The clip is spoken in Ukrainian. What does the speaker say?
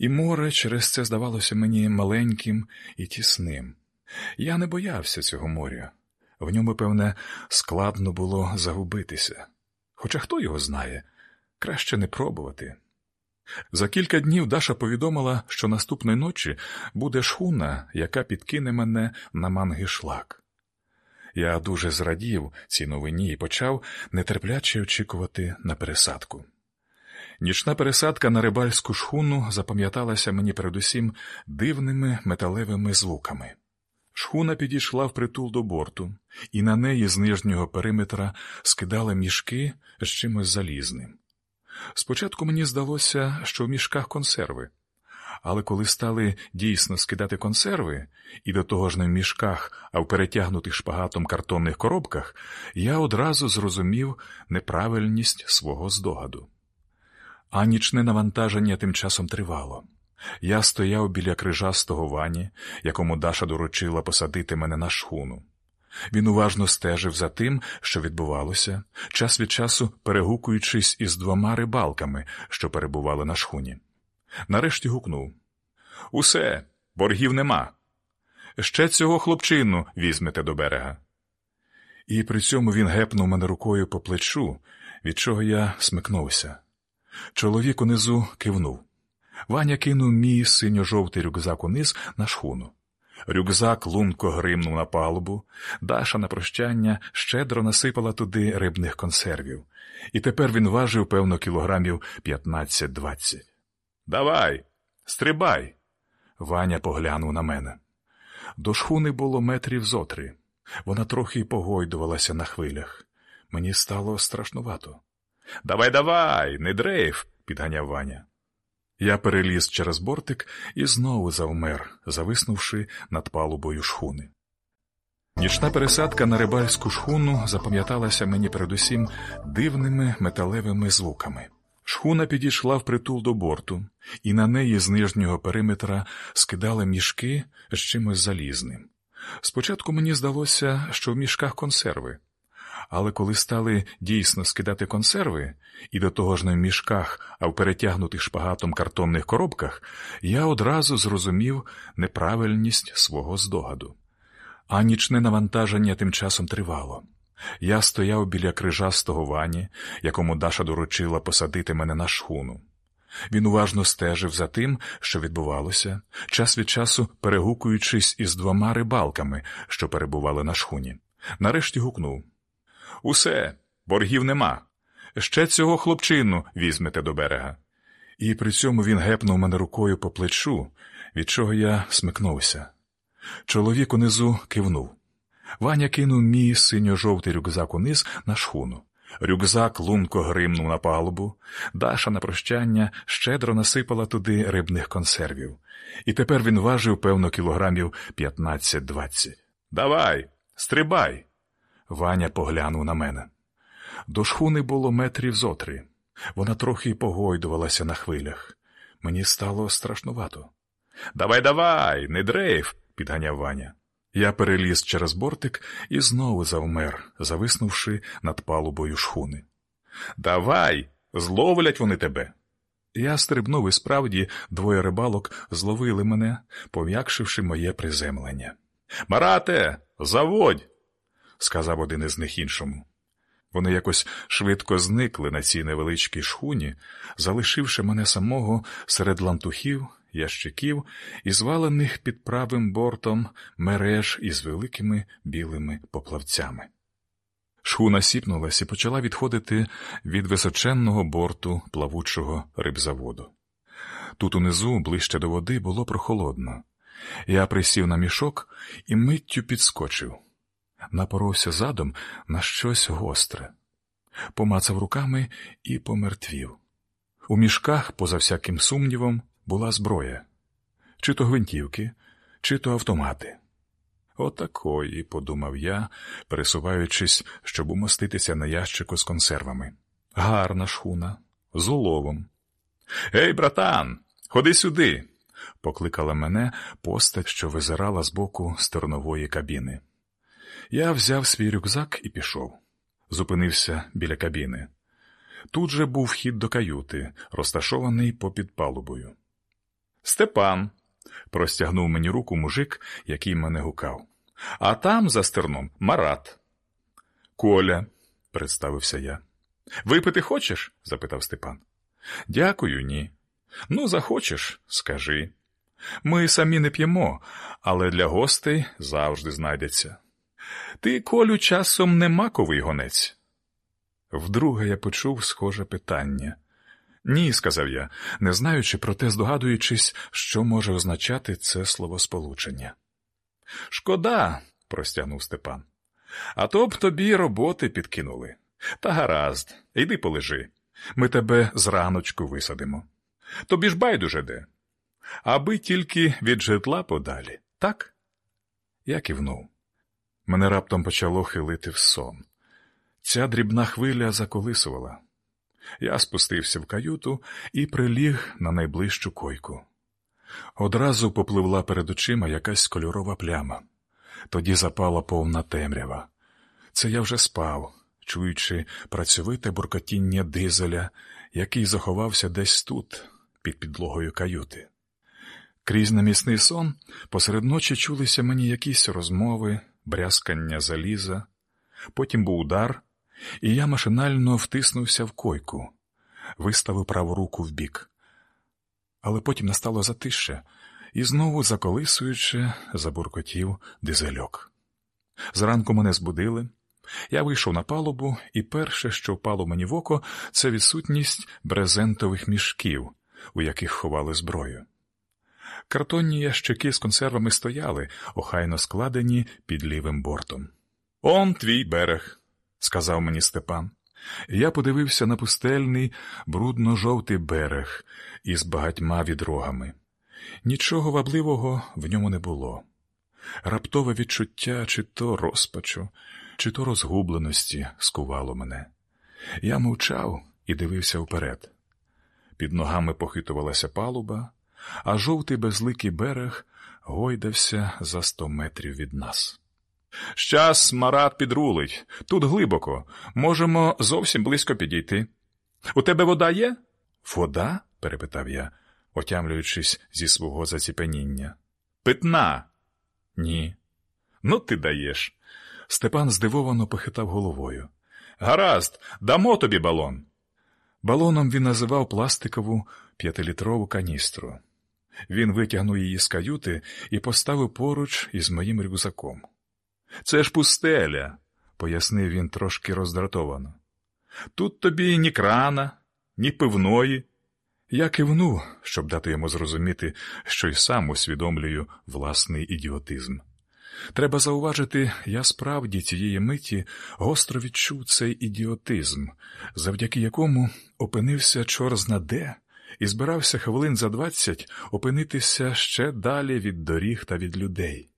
і море через це здавалося мені маленьким і тісним. Я не боявся цього моря. В ньому, певне, складно було загубитися. Хоча хто його знає, краще не пробувати. За кілька днів Даша повідомила, що наступної ночі буде шхуна, яка підкине мене на мангишлак. Я дуже зрадів цій новині і почав нетерпляче очікувати на пересадку. Нічна пересадка на рибальську шхуну запам'яталася мені передусім дивними металевими звуками. Шхуна підійшла впритул до борту, і на неї з нижнього периметра скидали мішки з чимось залізним. Спочатку мені здалося, що в мішках консерви, але коли стали дійсно скидати консерви, і до того ж не в мішках, а в перетягнутих шпагатом картонних коробках, я одразу зрозумів неправильність свого здогаду. А нічне навантаження тим часом тривало. Я стояв біля крижастого вані, якому Даша доручила посадити мене на шхуну. Він уважно стежив за тим, що відбувалося, час від часу перегукуючись із двома рибалками, що перебували на шхуні. Нарешті гукнув Усе, боргів нема. Ще цього хлопчину візьмете до берега. І при цьому він гепнув мене рукою по плечу, від чого я смикнувся. Чоловік унизу кивнув. Ваня кинув мій синьо-жовтий рюкзак униз на шхуну. Рюкзак лунко гримнув на палубу, Даша на прощання щедро насипала туди рибних консервів, і тепер він важив, певно, кілограмів 15-20. Давай, стрибай. Ваня поглянув на мене. До шхуни було метрів зотри. Вона трохи погойдувалася на хвилях. Мені стало страшнувато. Давай, давай, не дрейф, підганяв Ваня. Я переліз через бортик і знову завмер, зависнувши над палубою шхуни. Нічна пересадка на рибальську шхуну запам'яталася мені передусім дивними металевими звуками. Шхуна підійшла впритул до борту, і на неї з нижнього периметра скидали мішки з чимось залізним. Спочатку мені здалося, що в мішках консерви, але коли стали дійсно скидати консерви, і до того ж не в мішках, а в перетягнутих шпагатом картонних коробках, я одразу зрозумів неправильність свого здогаду. А нічне навантаження тим часом тривало. Я стояв біля крижастого вані, якому Даша доручила посадити мене на шхуну. Він уважно стежив за тим, що відбувалося, час від часу перегукуючись із двома рибалками, що перебували на шхуні. Нарешті гукнув Усе, боргів нема. Ще цього хлопчину візьмете до берега. І при цьому він гепнув мене рукою по плечу, від чого я смикнувся. Чоловік унизу кивнув. Ваня кинув мій синьо-жовтий рюкзак униз на шхуну. Рюкзак лунко гримнув на палубу, Даша на прощання щедро насипала туди рибних консервів, і тепер він важив, певно, кілограмів 15-20. Давай, стрибай. Ваня поглянув на мене. До шхуни було метрів зотри. Вона трохи погойдувалася на хвилях. Мені стало страшнувато. Давай, давай, не дрейф, підганяв Ваня. Я переліз через бортик і знову завмер, зависнувши над палубою шхуни. Давай, зловлять вони тебе. Я стрибнув і справді двоє рибалок зловили мене, пом'якшивши моє приземлення. Марате, заводь, сказав один із них іншому. Вони якось швидко зникли на цій невеличкій шхуні, залишивши мене самого серед лантухів, ящиків і звалених під правим бортом мереж із великими білими поплавцями. Шхуна сіпнулась і почала відходити від височенного борту плавучого рибзаводу. Тут унизу, ближче до води, було прохолодно. Я присів на мішок і миттю підскочив. Напоровся задом на щось гостре, помацав руками і помертвів. У мішках, поза всяким сумнівом, була зброя чи то гвинтівки, чи то автомати. Отакої, подумав я, пересуваючись, щоб умоститися на ящику з консервами. Гарна шхуна, з уловом. Ей, братан, ходи сюди. покликала мене постать, що визирала з боку стернової кабіни. Я взяв свій рюкзак і пішов. Зупинився біля кабіни. Тут же був вхід до каюти, розташований попід палубою. Степан, простягнув мені руку мужик, який мене гукав. А там за стерном Марат. Коля, представився я. Випити хочеш? запитав Степан. Дякую, ні. Ну, захочеш, скажи. Ми самі не п'ємо, але для гостей завжди знайдеться. Ти, Колю, часом не маковий гонець. Вдруге я почув схоже питання. Ні, сказав я, не знаючи, проте здогадуючись, що може означати це словосполучення. Шкода, простягнув Степан. А то б тобі роботи підкинули. Та гаразд, йди полежи. Ми тебе зраночку висадимо. Тобі ж байдуже де. Аби тільки від житла подалі, так? Я кивнув. Мене раптом почало хилити в сон. Ця дрібна хвиля заколисувала. Я спустився в каюту і приліг на найближчу койку. Одразу попливла перед очима якась кольорова пляма. Тоді запала повна темрява. Це я вже спав, чуючи працьовите буркотіння дизеля, який заховався десь тут, під підлогою каюти. Крізь намісний сон посеред ночі чулися мені якісь розмови, брязкання заліза, потім був удар, і я машинально втиснувся в койку, виставив праву руку вбік. Але потім настало затище, і знову, заколисуючи, забуркотів дизельок. Зранку мене збудили. Я вийшов на палубу, і перше, що впало мені в око, це відсутність брезентових мішків, у яких ховали зброю. Картонні ящики з консервами стояли, охайно складені під лівим бортом. Он твій берег, сказав мені Степан. Я подивився на пустельний, брудно-жовтий берег із багатьма відрогами. Нічого вабливого в ньому не було. Раптове відчуття чи то розпачу, чи то розгубленості скувало мене. Я мовчав і дивився вперед. Під ногами похитувалася палуба, а жовтий безликий берег гойдався за сто метрів від нас. Щас марат підрулить, тут глибоко, можемо зовсім близько підійти. У тебе вода є? Вода? перепитав я, отямлюючись зі свого заціпеніння. Питна. Ні. Ну, ти даєш. Степан здивовано похитав головою. Гаразд, дамо тобі балон. Балоном він називав пластикову п'ятилітрову каністру. Він витягнув її з каюти і поставив поруч із моїм рюкзаком. Це ж пустеля, пояснив він трошки роздратовано. Тут тобі ні крана, ні пивної. Я кивнув, щоб дати йому зрозуміти, що й сам усвідомлюю власний ідіотизм. Треба зауважити, я справді цієї миті гостро відчув цей ідіотизм, завдяки якому опинився чорзна де і збирався хвилин за двадцять опинитися ще далі від доріг та від людей.